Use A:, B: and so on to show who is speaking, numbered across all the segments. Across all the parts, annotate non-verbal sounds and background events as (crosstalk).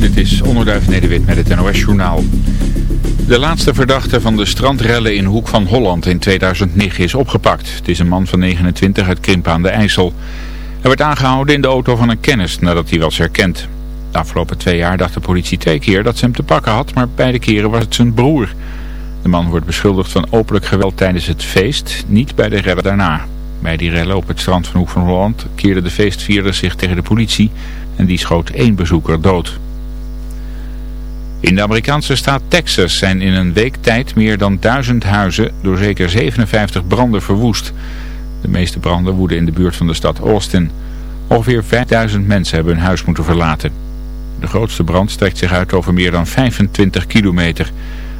A: dit is Onderduif Nederwit met het NOS-journaal. De laatste verdachte van de strandrellen in Hoek van Holland in 2009 is opgepakt. Het is een man van 29 uit Krimpen aan de IJssel. Hij werd aangehouden in de auto van een kennis nadat hij was herkend. De afgelopen twee jaar dacht de politie twee keer dat ze hem te pakken had, maar beide keren was het zijn broer. De man wordt beschuldigd van openlijk geweld tijdens het feest, niet bij de rellen daarna. Bij die rellen op het strand van Hoek van Holland keerden de feestvierder zich tegen de politie en die schoot één bezoeker dood. In de Amerikaanse staat Texas zijn in een week tijd meer dan duizend huizen door zeker 57 branden verwoest. De meeste branden woeden in de buurt van de stad Austin. Ongeveer 5000 mensen hebben hun huis moeten verlaten. De grootste brand strekt zich uit over meer dan 25 kilometer.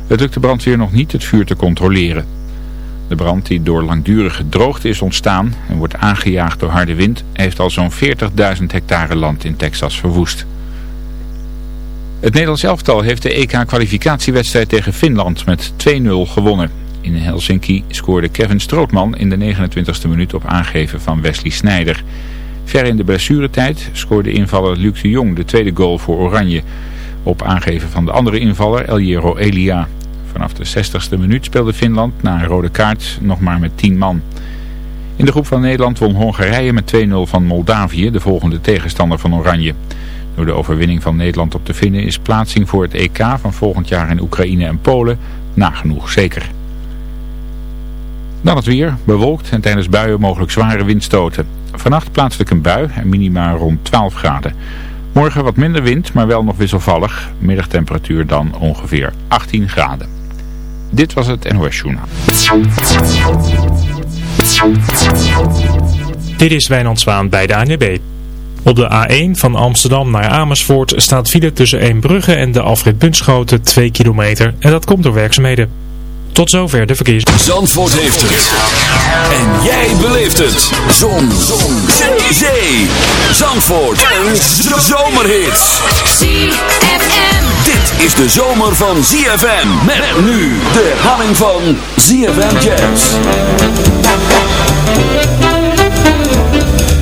A: Het lukt de brandweer nog niet het vuur te controleren. De brand die door langdurige droogte is ontstaan en wordt aangejaagd door harde wind... heeft al zo'n 40.000 hectare land in Texas verwoest. Het Nederlands elftal heeft de EK-kwalificatiewedstrijd tegen Finland met 2-0 gewonnen. In Helsinki scoorde Kevin Strootman in de 29e minuut op aangeven van Wesley Sneijder. Ver in de blessuretijd scoorde invaller Luc de Jong de tweede goal voor Oranje. Op aangeven van de andere invaller Eljero Elia. Vanaf de 60ste minuut speelde Finland na een rode kaart nog maar met 10 man. In de groep van Nederland won Hongarije met 2-0 van Moldavië, de volgende tegenstander van Oranje. Door de overwinning van Nederland op te vinden is plaatsing voor het EK van volgend jaar in Oekraïne en Polen nagenoeg zeker. Dan het weer, bewolkt en tijdens buien mogelijk zware windstoten. Vannacht plaatselijk een bui en minima rond 12 graden. Morgen wat minder wind, maar wel nog wisselvallig. Middagtemperatuur dan ongeveer 18 graden. Dit was het NOS Journaal.
B: Dit is Wijnand bij de ANWB. Op de A1 van Amsterdam naar Amersfoort staat file tussen Eembrugge en de Alfred Bunschoten 2 kilometer. En dat komt door werkzaamheden. Tot zover de verkeers.
C: Zandvoort heeft het. En jij beleeft het. Zon. Zon. Zee. Zandvoort. Een zomerhit.
D: ZFM.
C: Dit is de zomer van ZFM. Met nu de herhaling van ZFM Jazz.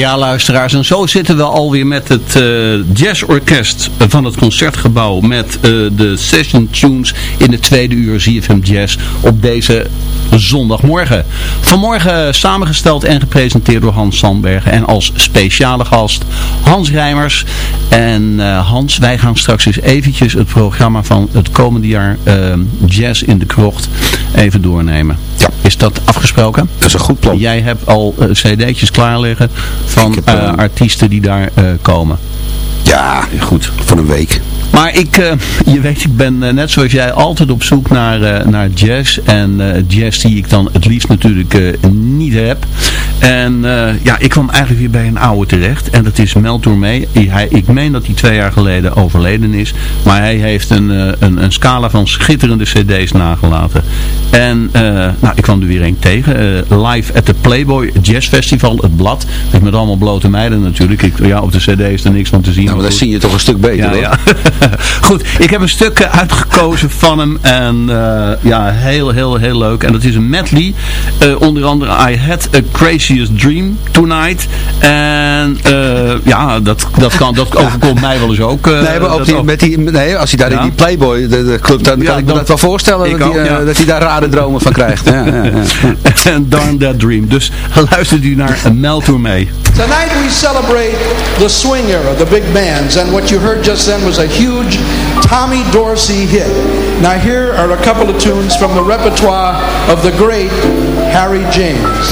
E: Ja, luisteraars, en zo zitten we alweer met het uh, jazzorkest van het Concertgebouw met uh, de session tunes in de tweede uur ZFM Jazz op deze zondagmorgen. Vanmorgen samengesteld en gepresenteerd door Hans Sandbergen en als speciale gast Hans Rijmers. En uh, Hans, wij gaan straks eens eventjes het programma van het komende jaar Jazz in de Krocht even doornemen.
F: Ja.
E: Is dat afgesproken?
F: Dat is een goed plan.
E: Jij hebt al cd'tjes klaar liggen van
F: heb,
E: artiesten die daar komen.
F: Ja, goed. Van een week.
E: Maar ik, uh, je weet, ik ben uh, net zoals jij altijd op zoek naar, uh, naar jazz. En jazz die ik dan het liefst natuurlijk niet heb. En ja, ik kwam eigenlijk weer bij een oude terecht. En dat is Mel Tormé. Hij, ik meen dat hij twee jaar geleden overleden is. Maar hij heeft een, een, een scala van schitterende cd's nagelaten. En nou, ik kwam er weer een tegen. live at the Playboy Jazz Festival, het blad. Met allemaal blote meiden natuurlijk. Ik, ja, op de cd is er niks van te zien.
F: Nou, maar daar zie je toch een stuk beter
E: ja,
F: hoor.
E: Ja. (laughs) Goed, ik heb een stuk uitgekozen van hem. En ja, heel, heel, heel leuk. En dat is een medley. Onder andere I Had a Craziest Dream Tonight. En uh, ja, dat, dat, kan, dat (laughs) overkomt mij wel eens ook.
F: nee, maar ook die, met die, nee, als hij daar ja. in die Playboy de, de club, dan kan ik me dat wel voorstellen dat, ook, hij, ja. dat hij daar rare dromen van krijgt. (laughs) ja,
E: en Darn That Dream. Dus luistert u naar Mel Tour mee.
G: Tonight we celebrate the swing era, the big bands. And what you heard just then was a huge Tommy Dorsey hit. Now here are a couple of tunes from the repertoire of the great Harry James.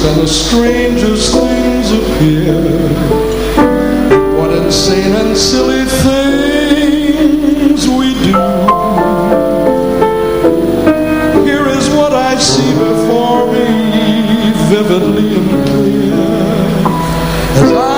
G: And the strangest things appear. What insane and silly things we do. Here is what I see before me vividly and clear as I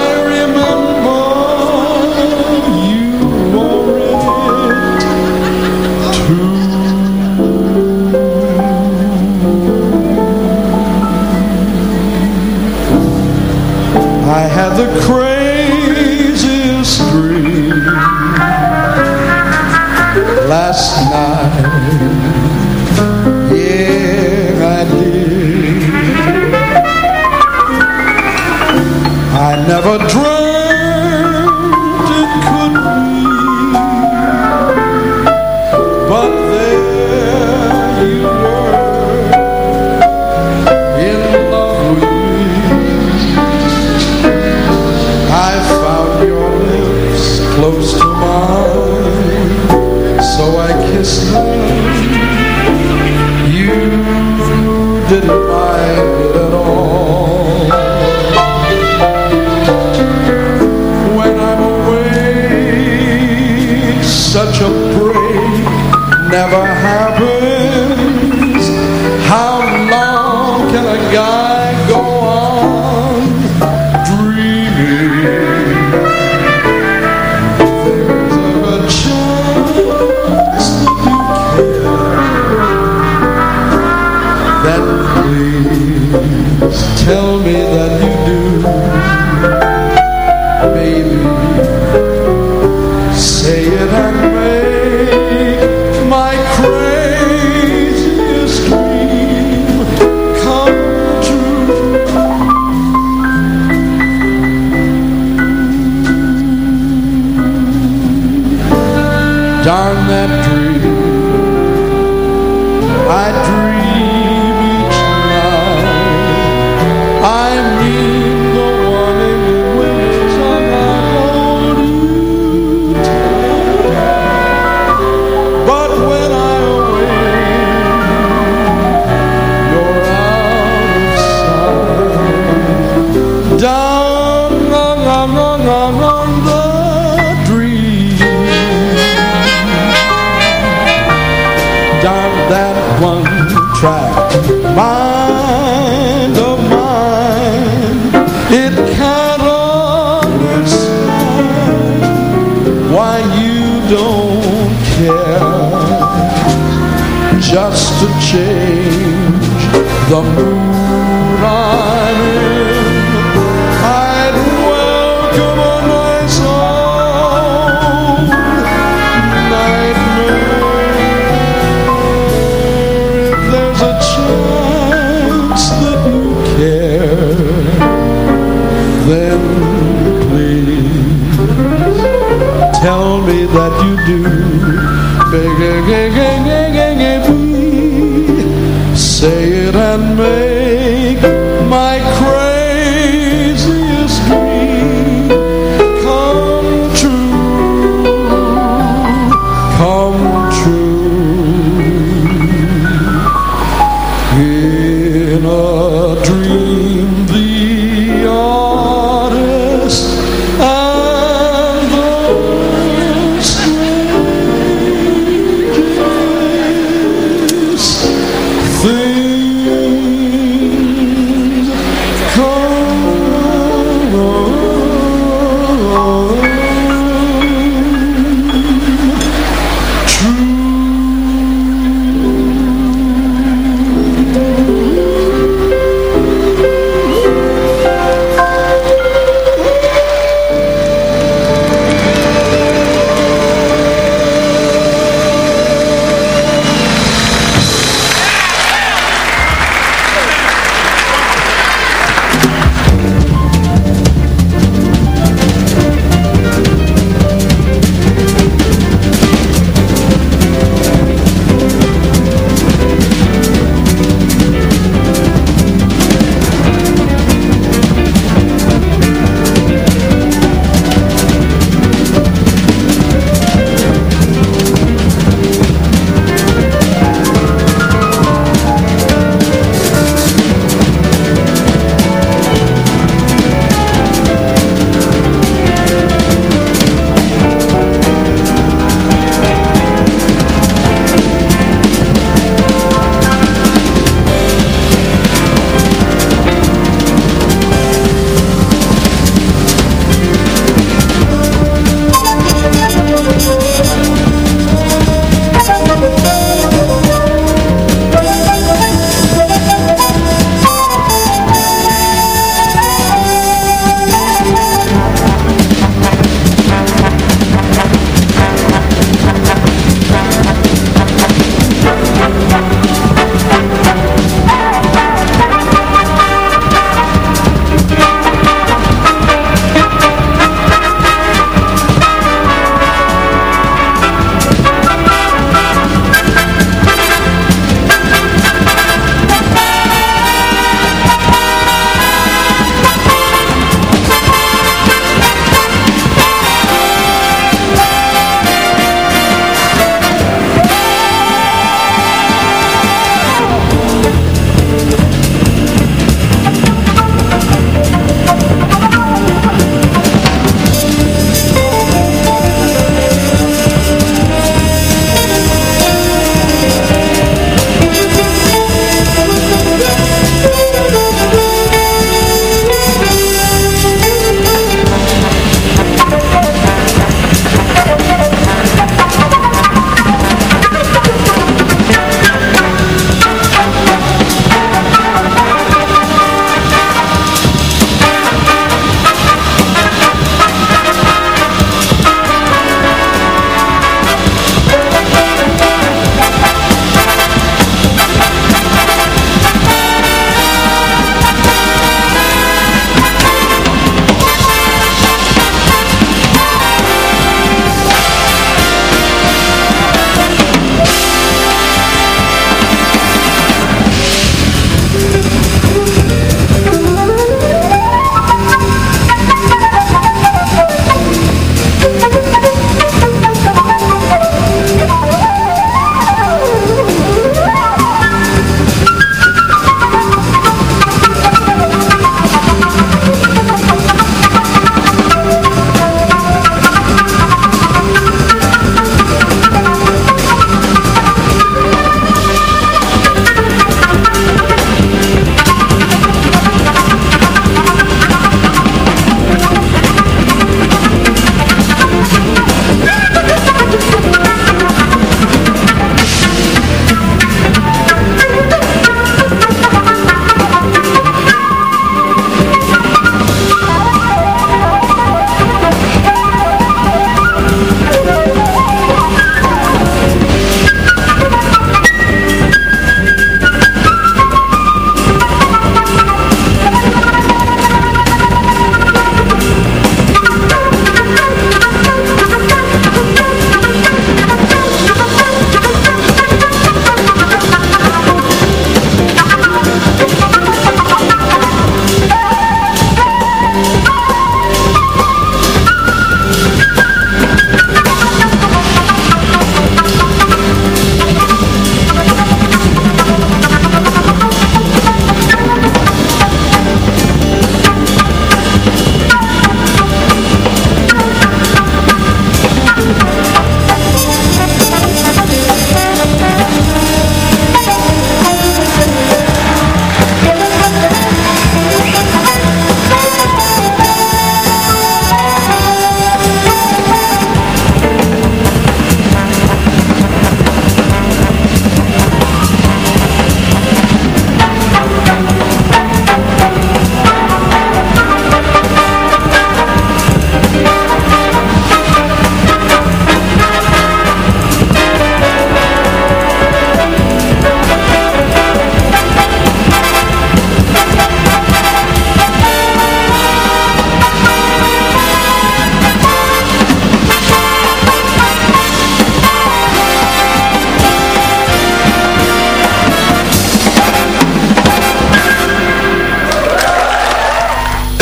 G: go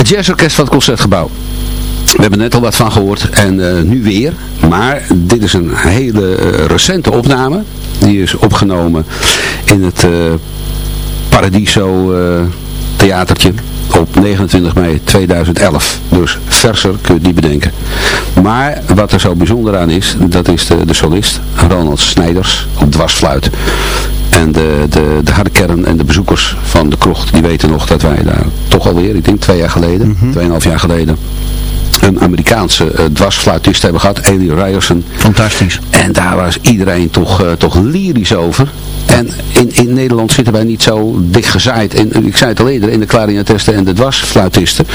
F: jazzorkest van het Concertgebouw. We hebben net al wat van gehoord en nu weer. Maar dit is een hele recente opname. Die is opgenomen in het Paradiso theatertje op 29 mei 2011. Dus verser kun je die bedenken. Maar wat er zo bijzonder aan is, dat is de, de solist Ronald Snijders op dwarsfluit. En de, de, de harde kern en de bezoekers van de krocht, die weten nog dat wij daar toch alweer, ik denk twee jaar geleden, mm tweeënhalf jaar geleden, een Amerikaanse uh, dwarsfluitist hebben gehad, Eli Ryerson.
E: Fantastisch.
F: En daar was iedereen toch, uh, toch lyrisch over. En in, in Nederland zitten wij niet zo dik gezaaid. En ik zei het al eerder, in de klarinetisten en de dwarsfluitisten.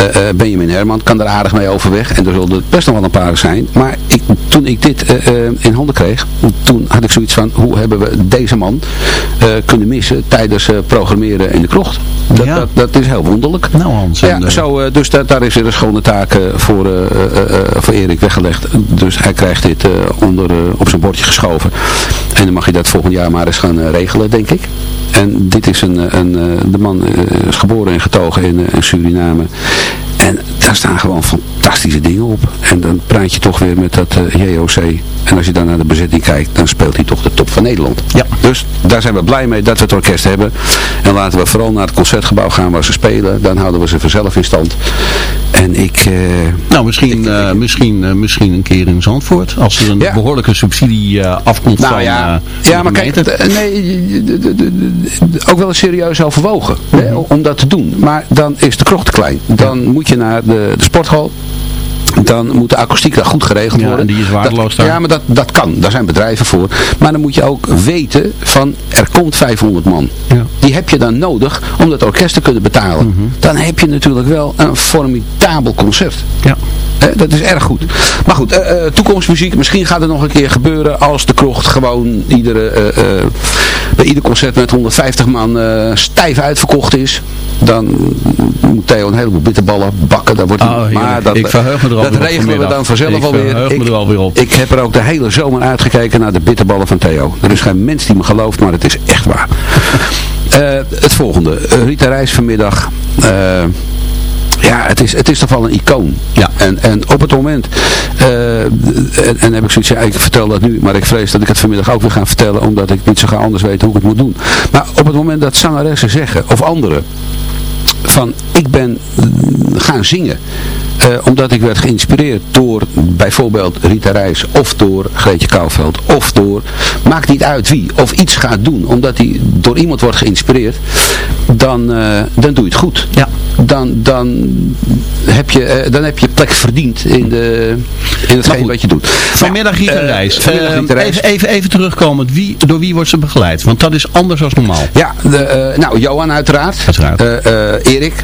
F: Uh, uh, Benjamin Herman kan er aardig mee overweg. En er zullen best nog wel een paar zijn. Maar ik, toen ik dit uh, in handen kreeg, toen had ik zoiets van, hoe hebben we deze man kunnen missen tijdens programmeren in de krocht? Dat, ja. dat, dat, is heel wonderlijk.
E: Nou Hans.
F: Ja, zo, dus dat, daar is weer een schone taak voor, voor Erik weggelegd. Dus hij krijgt dit onder, op zijn bordje geschoven. En dan mag je dat volgend jaar maar eens gaan regelen, denk ik. En dit is een, een, de man is geboren en getogen in, in Suriname. En daar staan gewoon fantastische dingen op. En dan praat je toch weer met dat uh, JOC. En als je dan naar de bezetting kijkt, dan speelt hij toch de top van Nederland.
E: Ja.
F: Dus daar zijn we blij mee dat we het orkest hebben. En laten we vooral naar het concertgebouw gaan waar ze spelen. Dan houden we ze vanzelf in stand. En ik... Uh,
E: nou, misschien, ik, uh, misschien, misschien een keer in Zandvoort. Als er een ja. behoorlijke subsidie afkomt
F: nou,
E: van
F: Ja, ja maar kijk, nee, ook wel eens serieus overwogen. Hè, om dat te doen. Maar dan is de krocht te klein. Dan moet je naar de, de sporthal dan moet de akoestiek daar goed geregeld
E: ja,
F: worden.
E: en die is waardeloos
F: dat, Ja, maar dat, dat kan. Daar zijn bedrijven voor. Maar dan moet je ook weten van, er komt 500 man.
E: Ja.
F: Die heb je dan nodig om dat orkest te kunnen betalen.
E: Mm -hmm.
F: Dan heb je natuurlijk wel een formidabel concert.
E: Ja.
F: Eh, dat is erg goed. Maar goed, uh, uh, toekomstmuziek. Misschien gaat het nog een keer gebeuren als de krocht gewoon iedere, bij ieder concert met 150 man stijf uitverkocht is. Dan moet Theo een heleboel bitterballen bakken. Dan wordt
E: oh,
F: maar dat,
E: ik verheug me er
F: dat regelen we dan vanzelf
E: ik
F: alweer.
E: Ik, me er alweer op.
F: ik heb er ook de hele zomer uitgekeken naar de bitterballen van Theo. Er is geen mens die me gelooft, maar het is echt waar. (laughs) het volgende. Rita Reis vanmiddag. Ja, het is, het is toch wel een icoon.
E: Ja.
F: En, en op het moment, uh, en, en heb ik zoiets, ja, ik vertel dat nu, maar ik vrees dat ik het vanmiddag ook weer ga vertellen, omdat ik niet zo ga anders weet hoe ik het moet doen. Maar op het moment dat zangeressen zeggen, of anderen, van ik ben gaan zingen. Uh, omdat ik werd geïnspireerd door bijvoorbeeld Rita Reis of door Greetje Kouwveld of door, maakt niet uit wie, of iets gaat doen, omdat hij door iemand wordt geïnspireerd, dan, uh, dan doe je het goed.
E: Ja.
F: Dan, dan, heb je, uh, dan heb je plek verdiend in, de, in hetgeen wat je doet.
E: Vanmiddag Rita Reis.
F: vanmiddag Rita Reis.
E: Even, even, even terugkomen, wie, door wie wordt ze begeleid? Want dat is anders dan normaal.
F: Ja, de, nou Johan uiteraard.
E: Uiteraard.
F: Erik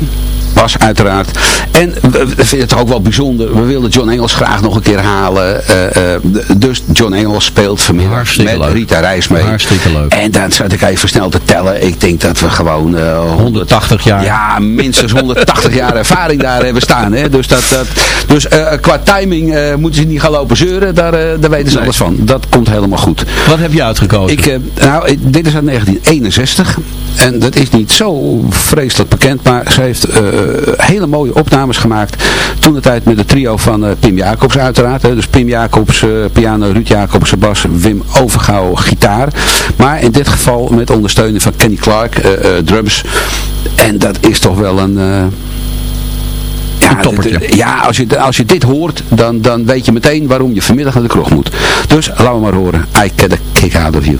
F: was uiteraard. En we vinden het ook wel bijzonder. We wilden John Engels graag nog een keer halen. Uh, uh, dus John Engels speelt vanmiddag
E: Hartstikke
F: met
E: leuk.
F: Rita Reis mee.
E: Hartstikke leuk.
F: En dan zat ik even snel te tellen. Ik denk dat we gewoon... Uh,
E: 180 jaar.
F: Ja, minstens 180 jaar ervaring daar hebben staan. Hè. Dus, dat, dat, dus qua timing moeten ze niet gaan lopen zeuren. Daar, daar weten ze nee. alles van. Dat komt helemaal goed.
E: Wat heb je uitgekozen?
F: Ik, nou, dit is uit 1961. En dat is niet zo vreselijk bekend. Maar ze heeft hele mooie opnames gemaakt. Toen de tijd met het trio van uh, Pim Jacobs uiteraard. Hè. Dus Pim Jacobs uh, piano, Ruud Jacobs bas, Wim Overgouw gitaar. Maar in dit geval met ondersteuning van Kenny Clark drums. En dat is toch wel een...
E: Ja, dit,
F: ja als, je, als je dit hoort, dan, dan weet je meteen waarom je vanmiddag naar de kroeg moet. Dus laten we maar horen. I get a kick out of you.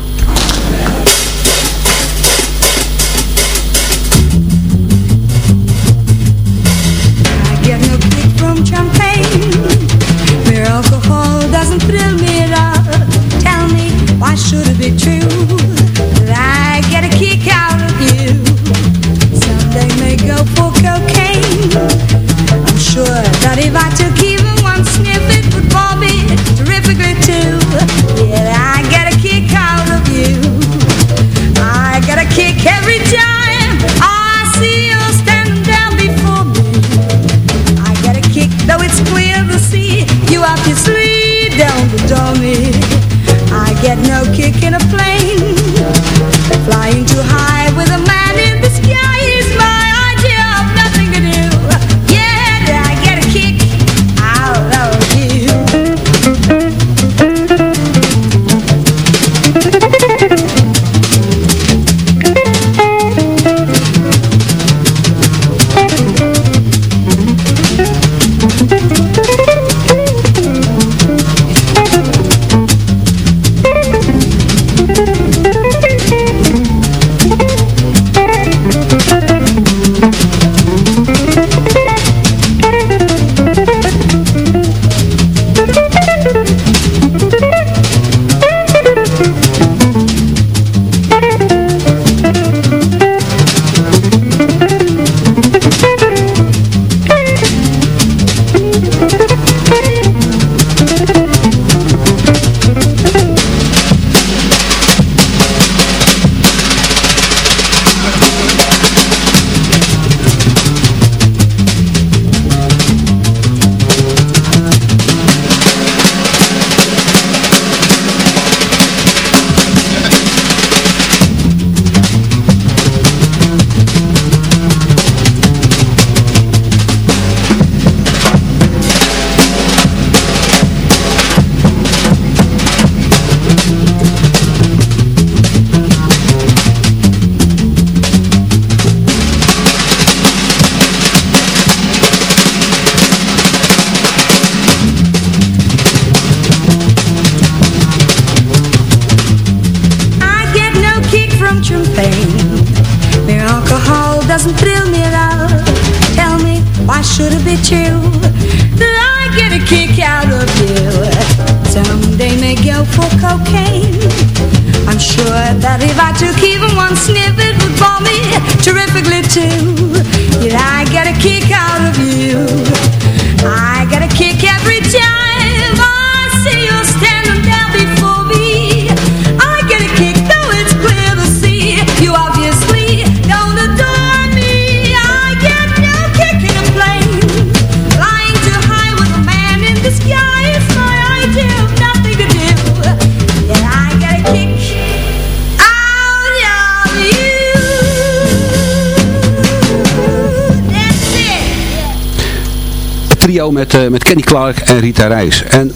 D: Met, eh, met Kenny Clark en Rita Reis. En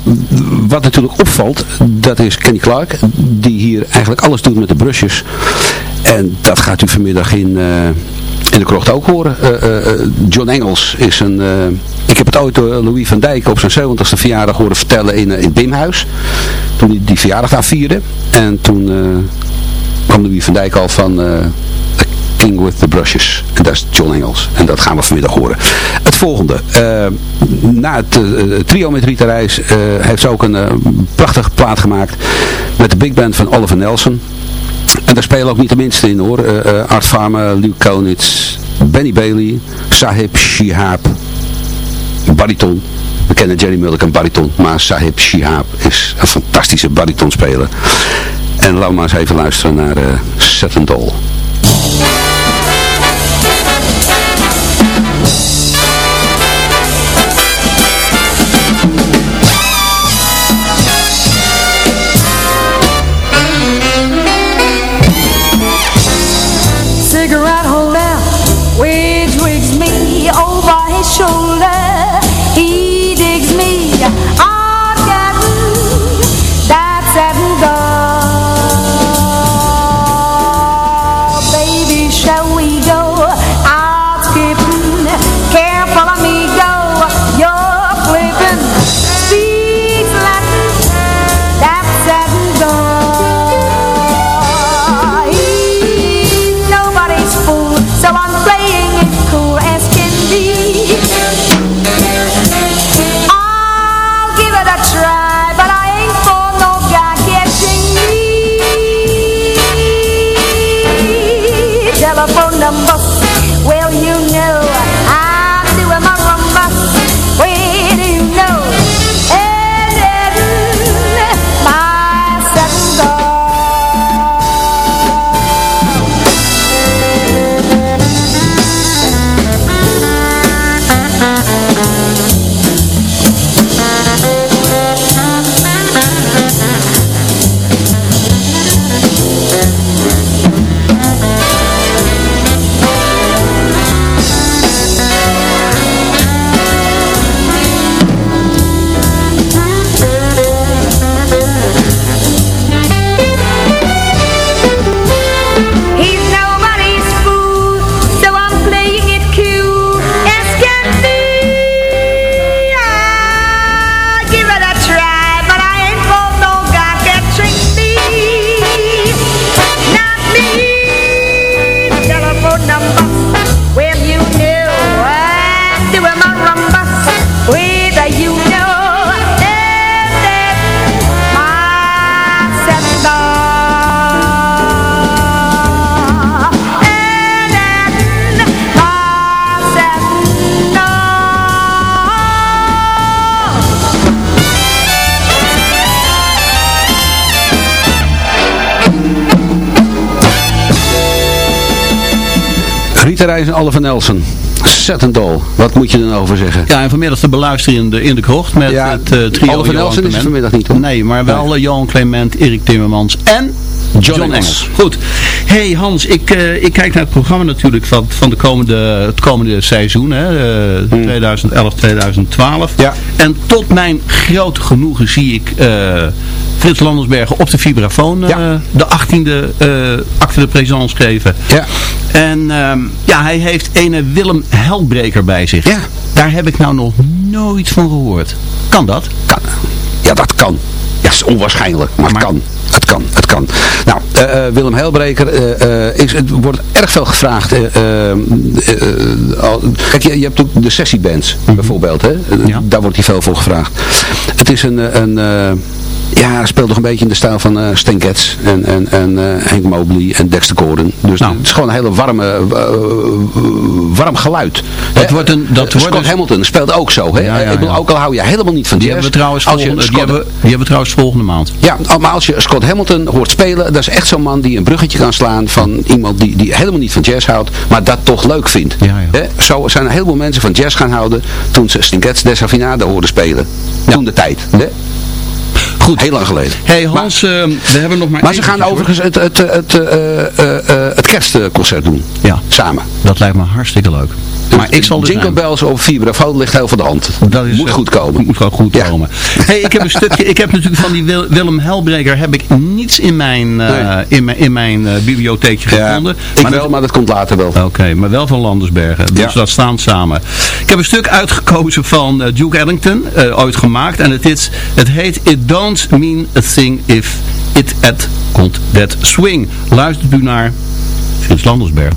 D: wat natuurlijk opvalt, dat is Kenny Clark, die hier eigenlijk alles doet met de brusjes. En dat gaat u vanmiddag in, eh, in de krocht ook horen. Eh, John Engels is een... ik heb het ooit door Louis van Dijk op zijn 70ste verjaardag horen vertellen in, in Bimhuis. Toen hij die verjaardag daar vierde. En toen kwam Louis van Dijk al van... King with the Brushes. En dat is John Engels. En dat gaan we vanmiddag horen. Het volgende. eh, na het eh, trio met Rita Reis eh, heeft ze ook een prachtige plaat gemaakt. Met de big band van Oliver Nelson. En daar spelen ook niet de minste in hoor. Art Farmer, Luke Konitz, Benny Bailey, Sahib Shihab, bariton. We kennen Jerry Mulligan bariton, maar Sahib Shihab is een fantastische baritonspeler. En laten we maar eens even luisteren naar uh, Set Doll. En Oliver Nelson. Set Doll. Wat moet je er nou over zeggen?
E: Ja, en vanmiddag te beluisteren in de, in de krocht met
D: Ja,
E: het eh, trio
D: Oliver
E: Johan
D: Nelson is vanmiddag niet, hoor.
E: Nee, maar wel eh, Johan Clement, Erik Timmermans en John,
D: Engels.
E: Engels. Goed. hey Hans, ik, eh, ik kijk naar het programma natuurlijk van, van de komende, het komende seizoen, hè, eh, 2011, 2012.
D: Ja.
E: En tot mijn grote genoegen zie ik eh, Frits Landersbergen op de vibrafoon eh,
D: Ja.
E: de 18e eh acte de présence geven.
D: Ja.
E: En ehm, ja, hij heeft ene Willem Helbreker bij zich.
D: Ja.
E: Daar heb ik nou nog nooit van gehoord. Kan dat?
D: Kan. Ja, dat kan.
E: Ja,
F: Dat is onwaarschijnlijk, maar, het kan. Het kan, het kan. Nou, eh, Willem Helbreker, is, het wordt erg veel gevraagd. kijk, je, je hebt ook de sessiebands bijvoorbeeld. Hè?
E: Mhm. Ja.
F: Daar wordt hij veel voor gevraagd. Het is een... een ja, speelt nog een beetje in de stijl van eh Stan Getz en, en, en eh, Hank Mobley en Dexter Gordon. Dus
E: Nou.
F: het is gewoon een hele warme, eh, warm geluid.
E: Dat wordt een- dat
F: eh,
E: wordt
F: Scott
E: dus-
F: Hamilton speelt ook zo. Hè?
E: Ja, ja,
F: Ik bedoel, ook al hou je helemaal niet van
E: Die
F: jazz.
E: hebben
F: je
E: die
F: Scott-
E: hebben, die hebben we trouwens volgende maand.
F: ja, maar als je Scott Hamilton hoort spelen, dat is echt zo'n man die een bruggetje kan slaan van iemand die, die helemaal niet van jazz houdt, maar dat toch leuk vindt. Hè? Zo zijn een heleboel mensen van jazz gaan houden toen ze Stan Getz Desafinada hoorden spelen. Toen de tijd. Hè?
E: Goed.
F: Heel lang geleden.
E: hey Hans, eh, we hebben nog maar
F: Maar ze gaan overigens het, het, het, eh, eh, eh, het kerstconcert doen.
E: Ja.
F: Samen.
E: Dat lijkt me hartstikke leuk. Maar ik zal er
F: Jingle. Bells op Vibrafoon ligt heel voor de hand.
E: Dat is,
F: Moet
E: eh,
F: goed komen.
E: Moet gewoon goed
F: Ja.
E: komen. Hey, ik heb een stukje, ik heb natuurlijk van die Wil- Willem Helbreker heb ik niets in mijn, eh,
F: Nee.
E: in mijn, in mijn eh, bibliotheekje
F: Ja,
E: gevonden.
F: ik
E: Maar
F: wel,
E: dat-
F: maar dat komt later wel.
E: Oké, maar wel van Landersbergen. Dus
F: Ja.
E: dat staan samen. Ik heb een stuk uitgekozen van Duke Ellington, ooit gemaakt. En het, is, het heet It Don't Mean a Thing If It At Komt That Swing. Luistert u naar Frits Landersberg.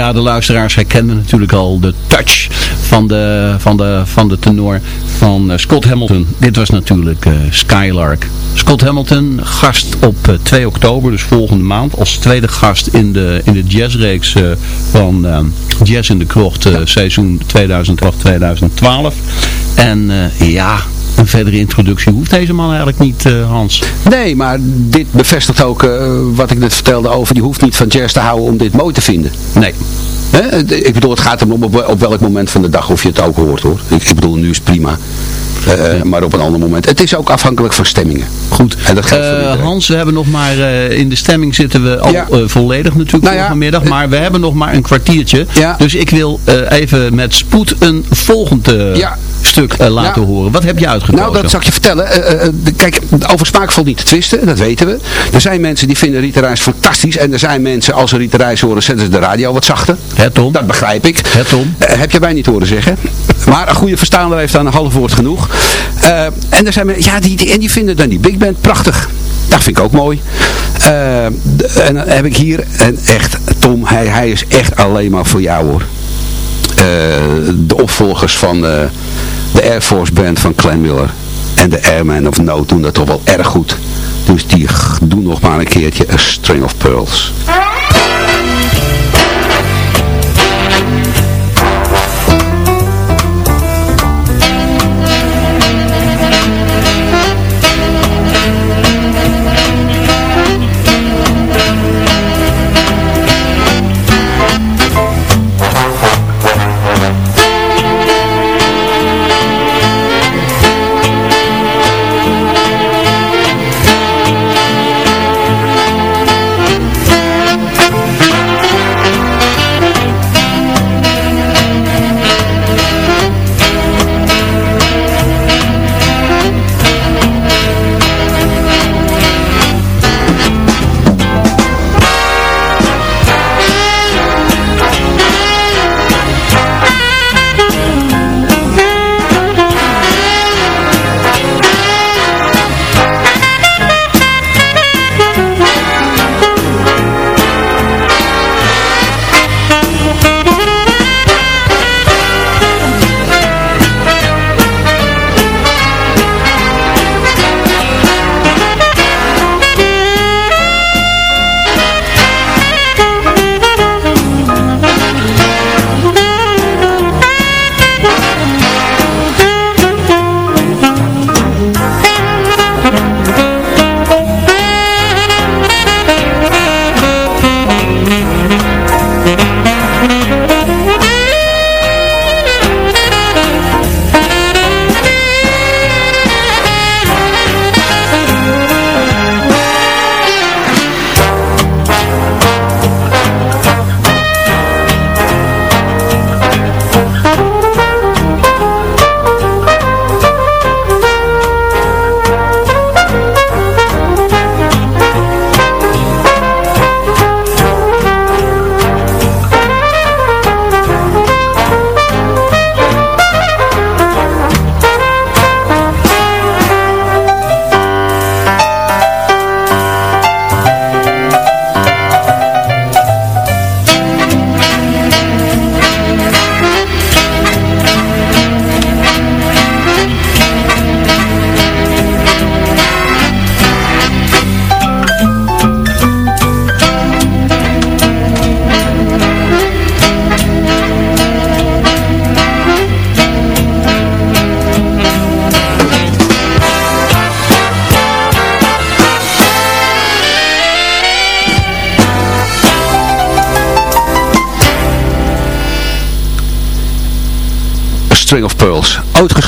E: Ja, de luisteraars herkennen natuurlijk al de touch van de, van de, van de tenor van eh, Scott Hamilton. Dit was natuurlijk eh, Skylark. Scott Hamilton, gast op eh, 2 oktober, dus volgende maand, als tweede gast in de, in de jazzreeks eh, van eh, Jazz in de Krocht, eh, seizoen 2012-2012. En eh, ja, verdere introductie hoeft deze man eigenlijk niet, eh, Hans.
F: Nee, maar dit bevestigt ook eh, wat ik net vertelde over, je hoeft niet van jazz te houden om dit mooi te vinden.
E: Nee.
F: Ik bedoel, het gaat erom op, op welk moment van de dag of je het ook hoort hoor. Ik, ik bedoel, nu is het prima. Eh, Maar op een ander moment. Het is ook afhankelijk van stemmingen.
E: Goed.
F: En dat geldt voor.
E: Hans, we hebben nog maar, in de stemming zitten we al
F: Ja.
E: volledig natuurlijk
F: Nou ja,
E: vanmiddag, maar we hebben nog maar een kwartiertje. Dus ik wil even met spoed een volgend eh,
F: Ja.
E: Stuk eh, laten
F: Nou,
E: horen. Wat heb je uitgekozen?
F: Nou, dat zal ik je vertellen. Eh, eh, de- kijk, over smaak valt niet te twisten, dat weten we. Er zijn mensen die vinden Rita Reis fantastisch. En er zijn mensen, als ze Rita Reis horen, zetten ze de radio wat zachter.
E: Hè, Tom?
F: Dat begrijp ik.
E: Hè, Tom?
F: Heb je mij niet horen zeggen. Maar een goede verstaander heeft aan een half woord genoeg. En er zijn mensen, ja, die, die, en die vinden dan die big band prachtig. Dat vind ik ook mooi. En dan heb ik hier, en echt, Tom, hij, hij is echt alleen maar voor jou hoor. De opvolgers van de Air Force Band van Glenn Miller en de Airman of No doen dat toch wel erg goed. Dus die doen nog maar een keertje A String of Pearls.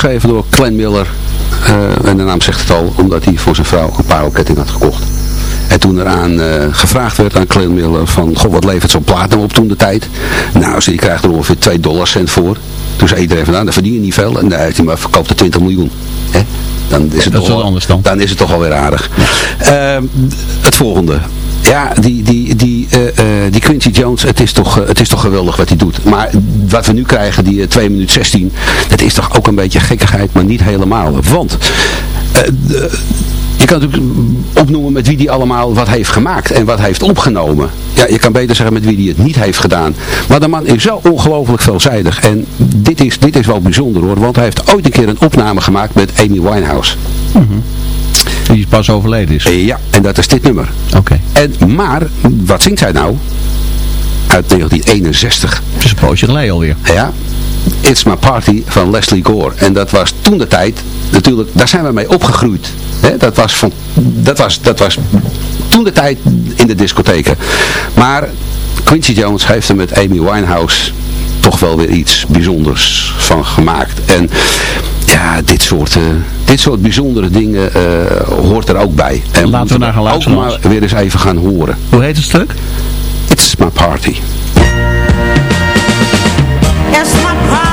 F: Pearls. Uitgeschreven door Glenn Miller. eh, en de naam zegt het al, omdat hij voor zijn vrouw een parelketting had gekocht. En toen eraan eh, gevraagd werd aan Glenn Miller van, goh, wat levert zo'n plaat nou op toen de tijd? Nou, ze die krijgt er ongeveer 2 dollar cent voor. Toen zei iedereen van, nou, dat verdien je niet veel. En dan heeft hij maar verkoopt er 20 miljoen. Hè? Dan is het
E: Dat is
F: toch
E: wat
F: wel-
E: anders dan.
F: Dan is het toch alweer aardig. Ehm, het volgende. Ja, die, die, die, die Quincy Jones, het is, toch, eh, het is toch geweldig wat hij doet. Maar wat we nu krijgen, die eh, 2 minuten 16, dat is toch ook een beetje gekkigheid, maar niet helemaal. Want, eh, Je kan natuurlijk opnoemen met wie die allemaal wat heeft gemaakt en wat heeft opgenomen. Ja, je kan beter zeggen met wie die het niet heeft gedaan. Maar de man is zo ongelooflijk veelzijdig. En dit is, dit is wel bijzonder hoor, want hij heeft ooit een keer een opname gemaakt met Amy Winehouse.
E: Die pas overleden is.
F: Ja, en dat is dit nummer.
E: Oké.
F: En, maar, wat zingt zij nou? Uit 1961.
E: Het is een poosje geleden alweer.
F: Ja, It's My Party van Leslie Gore. En dat was toen de tijd, natuurlijk, daar zijn we mee opgegroeid. Dat, was van, dat, was, dat was toen de tijd in de discotheken. Maar Quincy Jones heeft er met Amy Winehouse toch wel weer iets bijzonders van gemaakt. En ja, dit soort, eh, dit soort bijzondere dingen eh, hoort er ook bij. En
E: Laten we naar gaan
F: ook
E: luisteren,
F: maar
E: Hans.
F: weer eens even gaan horen.
E: Hoe heet het stuk?
F: It's My Party.
H: It's my party.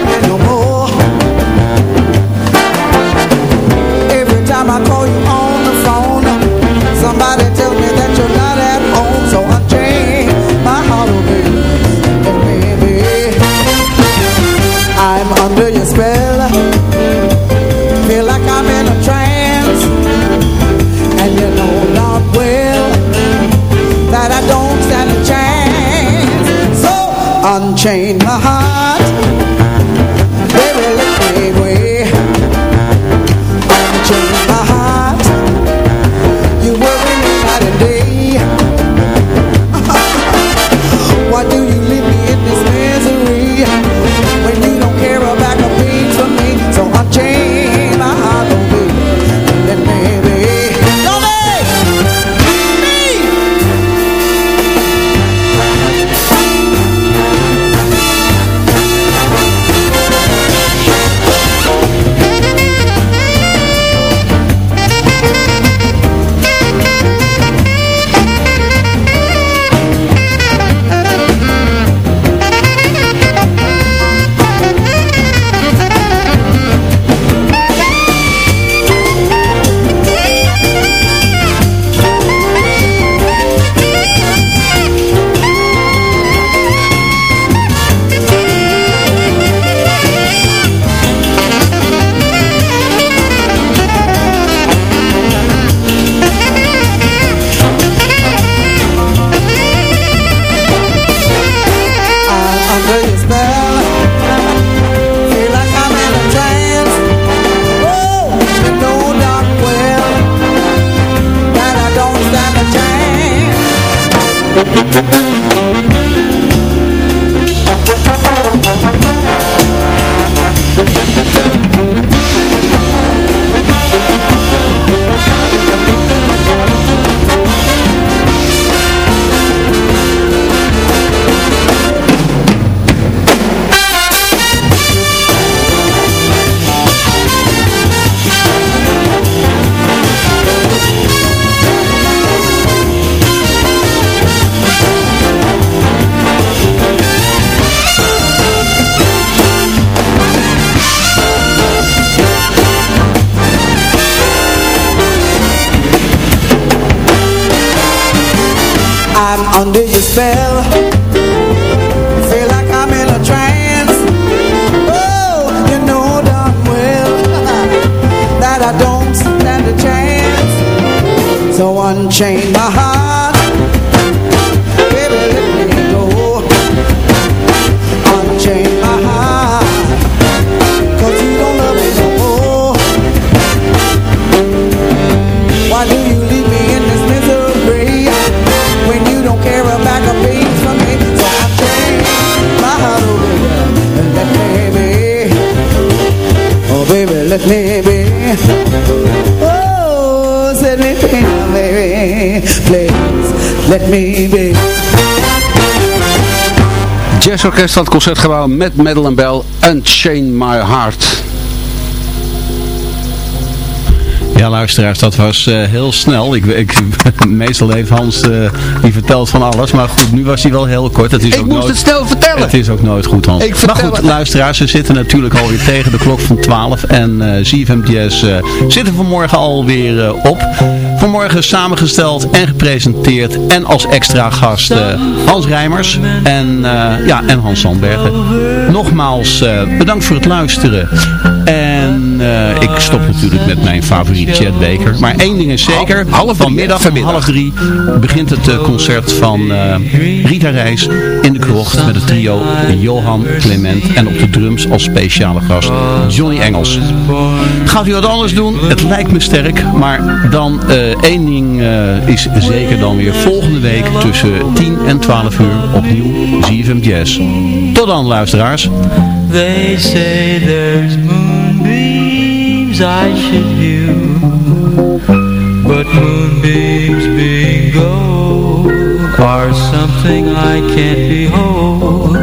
F: Jazzorkest van het Concertgebouw met Madeline Bell, Unchain My Heart.
E: Ja, luisteraars, dat was eh, heel snel. Ik, ik, (laughs) meestal heeft Hans, eh, die vertelt van alles. Maar goed, nu was hij wel heel kort. Het is
F: Ik
E: ook
F: moest
E: nooit,
F: het snel vertellen.
E: Het is ook nooit goed, Hans.
F: Ik
E: maar goed,
F: het.
E: luisteraars, we zitten natuurlijk alweer tegen de klok van 12. En Jazz eh, zit er vanmorgen alweer op. Vanmorgen samengesteld en gepresenteerd. En als extra gast eh, Hans Rijmers en, eh, ja, en Hans Sandbergen. Nogmaals, eh, bedankt voor het luisteren. En ik stop natuurlijk met mijn favoriet Chad Baker. Maar één ding is zeker.
F: Half
E: vanmiddag om
F: Vanmiddag.
E: half drie begint het concert van Rita Reis in de krocht met het trio Johan Clement en op de drums als speciale gast Johnny Engels. Gaat u wat anders doen? Het lijkt me sterk, maar dan één ding eh, is zeker dan weer volgende week tussen 10 en 12 uur opnieuw ZFM Jazz. Tot dan luisteraars.
I: They say there's moonbeams I should view But moonbeams being gold Are something I can't behold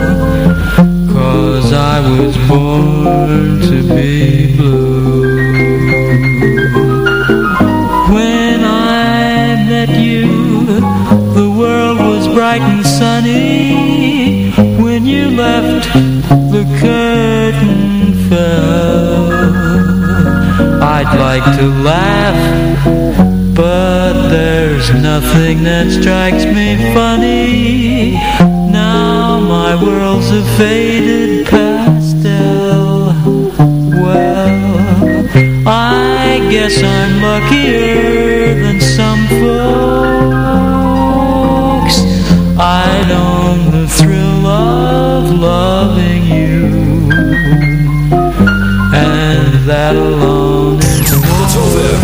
I: Cause I was born to be blue bright and sunny When you left the curtain fell. I'd like to laugh But there's nothing that strikes me funny. Now my world's a faded pastel Well, I guess I'm luckier